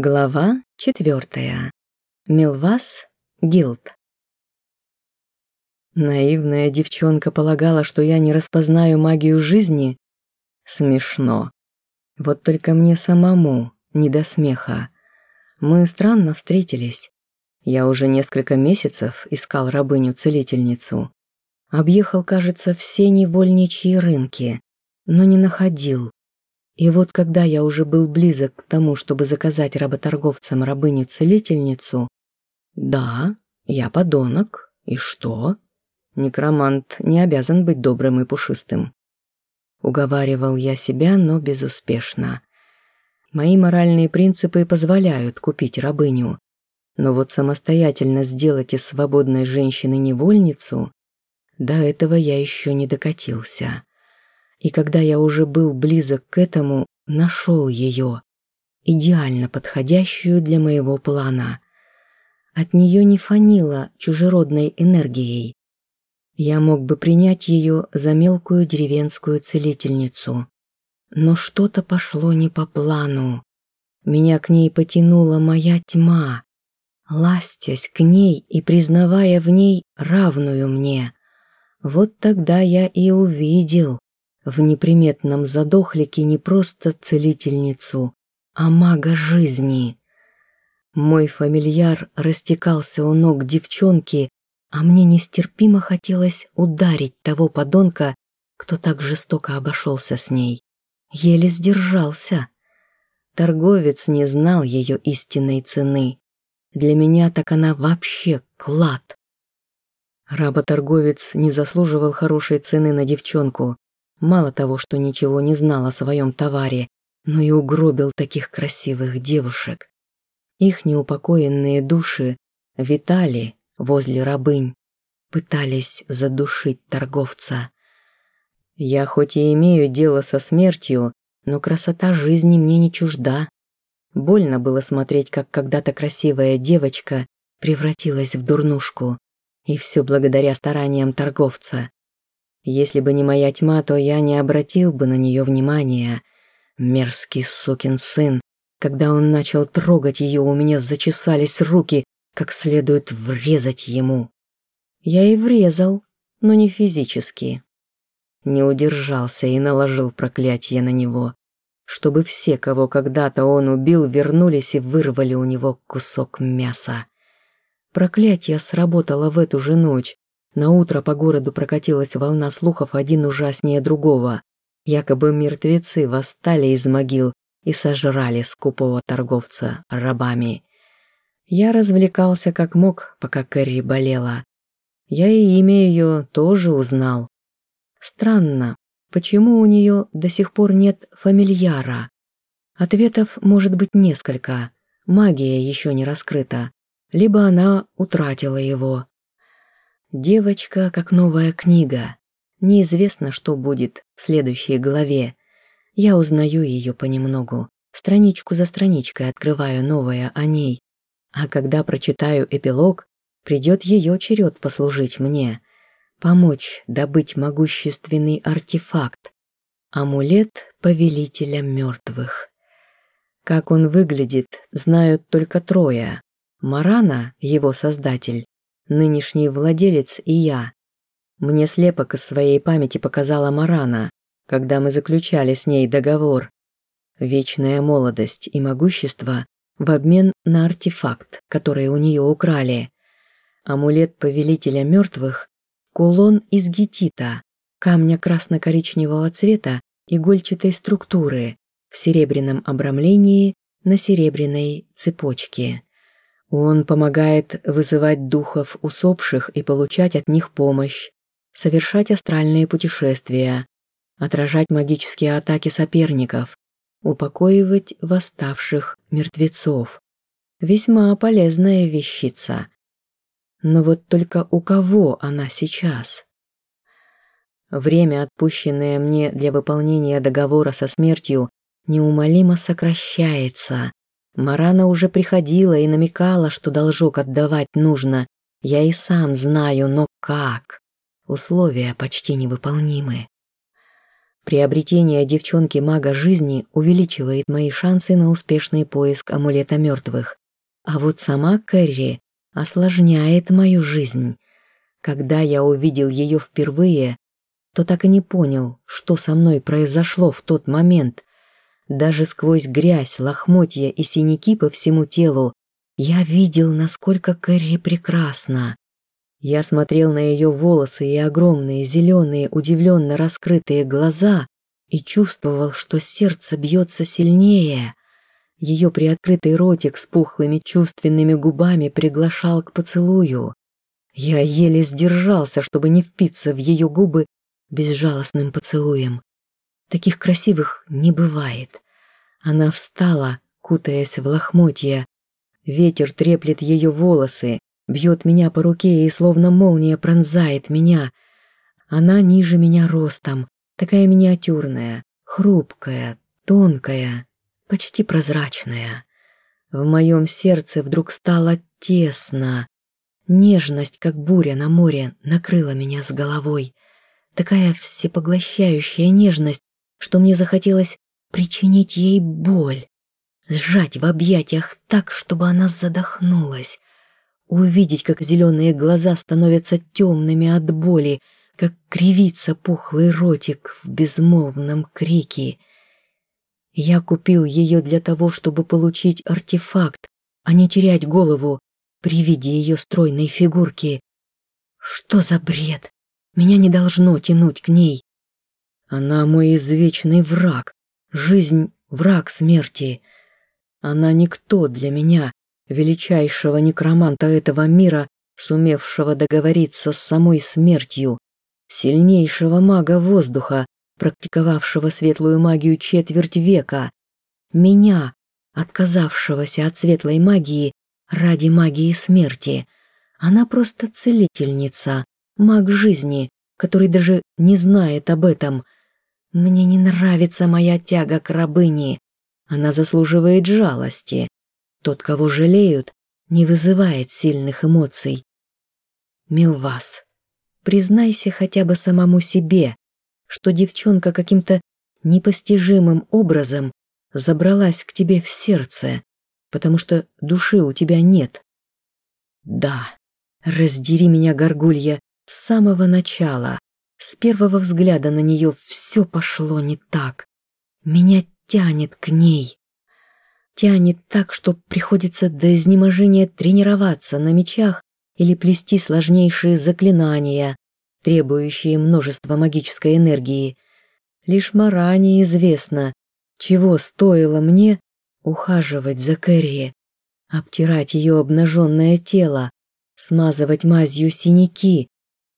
Глава четвертая. Милвас Гилд. Наивная девчонка полагала, что я не распознаю магию жизни. Смешно. Вот только мне самому не до смеха. Мы странно встретились. Я уже несколько месяцев искал рабыню-целительницу. Объехал, кажется, все невольничьи рынки, но не находил. И вот когда я уже был близок к тому, чтобы заказать работорговцам рабыню-целительницу, да, я подонок, и что? Некромант не обязан быть добрым и пушистым. Уговаривал я себя, но безуспешно. Мои моральные принципы позволяют купить рабыню, но вот самостоятельно сделать из свободной женщины невольницу, до этого я еще не докатился и когда я уже был близок к этому, нашел ее, идеально подходящую для моего плана. От нее не фанило чужеродной энергией. Я мог бы принять ее за мелкую деревенскую целительницу. Но что-то пошло не по плану. Меня к ней потянула моя тьма, ластясь к ней и признавая в ней равную мне. Вот тогда я и увидел, в неприметном задохлике не просто целительницу, а мага жизни. Мой фамильяр растекался у ног девчонки, а мне нестерпимо хотелось ударить того подонка, кто так жестоко обошелся с ней. Еле сдержался. Торговец не знал ее истинной цены. Для меня так она вообще клад. Работорговец не заслуживал хорошей цены на девчонку. Мало того, что ничего не знал о своем товаре, но и угробил таких красивых девушек. Их неупокоенные души витали возле рабынь, пытались задушить торговца. Я хоть и имею дело со смертью, но красота жизни мне не чужда. Больно было смотреть, как когда-то красивая девочка превратилась в дурнушку, и все благодаря стараниям торговца. Если бы не моя тьма, то я не обратил бы на нее внимания. Мерзкий сукин сын. Когда он начал трогать ее, у меня зачесались руки, как следует врезать ему. Я и врезал, но не физически. Не удержался и наложил проклятие на него, чтобы все, кого когда-то он убил, вернулись и вырвали у него кусок мяса. Проклятие сработало в эту же ночь, на утро по городу прокатилась волна слухов один ужаснее другого. Якобы мертвецы восстали из могил и сожрали скупого торговца рабами. Я развлекался как мог, пока Кэрри болела. Я и имя ее тоже узнал. Странно, почему у нее до сих пор нет фамильяра? Ответов может быть несколько. Магия еще не раскрыта. Либо она утратила его, Девочка как новая книга. Неизвестно, что будет в следующей главе. Я узнаю ее понемногу. Страничку за страничкой открываю новое о ней. А когда прочитаю эпилог, придет ее черед послужить мне. Помочь добыть могущественный артефакт. Амулет повелителя мертвых. Как он выглядит, знают только трое. Марана, его создатель, нынешний владелец и я. Мне слепок из своей памяти показала Марана, когда мы заключали с ней договор. Вечная молодость и могущество в обмен на артефакт, который у нее украли. Амулет повелителя мертвых, кулон из гетита, камня красно-коричневого цвета игольчатой структуры в серебряном обрамлении на серебряной цепочке. Он помогает вызывать духов усопших и получать от них помощь, совершать астральные путешествия, отражать магические атаки соперников, упокоивать восставших мертвецов. Весьма полезная вещица. Но вот только у кого она сейчас? Время, отпущенное мне для выполнения договора со смертью, неумолимо сокращается. Марана уже приходила и намекала, что должок отдавать нужно. Я и сам знаю, но как? Условия почти невыполнимы. Приобретение девчонки-мага жизни увеличивает мои шансы на успешный поиск амулета мертвых. А вот сама Кэрри осложняет мою жизнь. Когда я увидел ее впервые, то так и не понял, что со мной произошло в тот момент. Даже сквозь грязь, лохмотья и синяки по всему телу я видел, насколько Кэрри прекрасна. Я смотрел на ее волосы и огромные зеленые, удивленно раскрытые глаза и чувствовал, что сердце бьется сильнее. Ее приоткрытый ротик с пухлыми чувственными губами приглашал к поцелую. Я еле сдержался, чтобы не впиться в ее губы безжалостным поцелуем. Таких красивых не бывает. Она встала, кутаясь в лохмотья. Ветер треплет ее волосы, бьет меня по руке и словно молния пронзает меня. Она ниже меня ростом, такая миниатюрная, хрупкая, тонкая почти прозрачная. В моем сердце вдруг стало тесно. Нежность, как буря на море, накрыла меня с головой. Такая всепоглощающая нежность, что мне захотелось причинить ей боль, сжать в объятиях так, чтобы она задохнулась, увидеть, как зеленые глаза становятся темными от боли, как кривится пухлый ротик в безмолвном крике. Я купил ее для того, чтобы получить артефакт, а не терять голову при виде ее стройной фигурки. Что за бред? Меня не должно тянуть к ней. Она мой извечный враг. Жизнь — враг смерти. Она никто для меня, величайшего некроманта этого мира, сумевшего договориться с самой смертью, сильнейшего мага воздуха, практиковавшего светлую магию четверть века, меня, отказавшегося от светлой магии ради магии смерти. Она просто целительница, маг жизни, который даже не знает об этом. Мне не нравится моя тяга к рабыне. Она заслуживает жалости. Тот, кого жалеют, не вызывает сильных эмоций. Милвас, признайся хотя бы самому себе, что девчонка каким-то непостижимым образом забралась к тебе в сердце, потому что души у тебя нет. Да, раздери меня, горгулья, с самого начала, с первого взгляда на нее все пошло не так. Меня тянет к ней. Тянет так, что приходится до изнеможения тренироваться на мечах или плести сложнейшие заклинания, требующие множества магической энергии. Лишь Маране известно, чего стоило мне ухаживать за Кэрри, обтирать ее обнаженное тело, смазывать мазью синяки,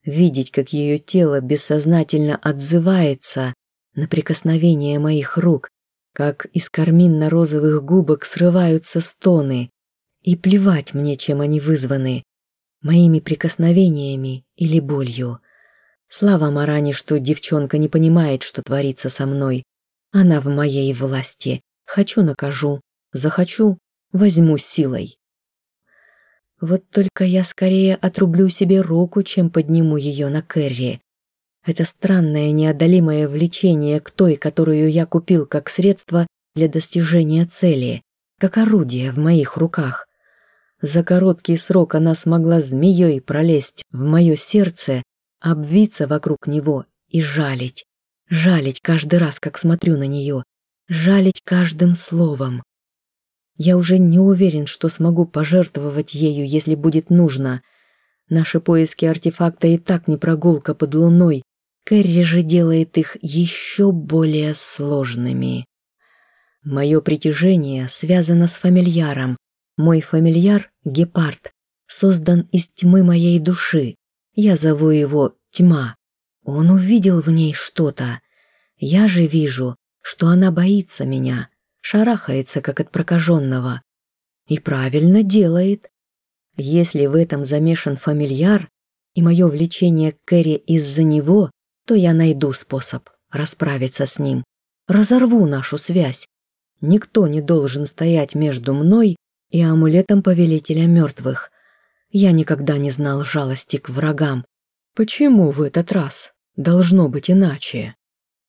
видеть, как ее тело бессознательно отзывается на прикосновение моих рук, как из карминно-розовых губок срываются стоны, и плевать мне, чем они вызваны, моими прикосновениями или болью. Слава Маране, что девчонка не понимает, что творится со мной. Она в моей власти. Хочу накажу, захочу возьму силой. Вот только я скорее отрублю себе руку, чем подниму ее на Кэрри. Это странное неодолимое влечение к той, которую я купил как средство для достижения цели, как орудие в моих руках. За короткий срок она смогла змеей пролезть в мое сердце обвиться вокруг него и жалить. Жалить каждый раз, как смотрю на нее. Жалить каждым словом. Я уже не уверен, что смогу пожертвовать ею, если будет нужно. Наши поиски артефакта и так не прогулка под луной. Кэрри же делает их еще более сложными. Мое притяжение связано с фамильяром. Мой фамильяр — гепард, создан из тьмы моей души. Я зову его Тьма. Он увидел в ней что-то. Я же вижу, что она боится меня, шарахается, как от прокаженного. И правильно делает. Если в этом замешан фамильяр, и мое влечение к Кэрри из-за него, то я найду способ расправиться с ним. Разорву нашу связь. Никто не должен стоять между мной и амулетом повелителя мертвых. Я никогда не знал жалости к врагам. Почему в этот раз должно быть иначе?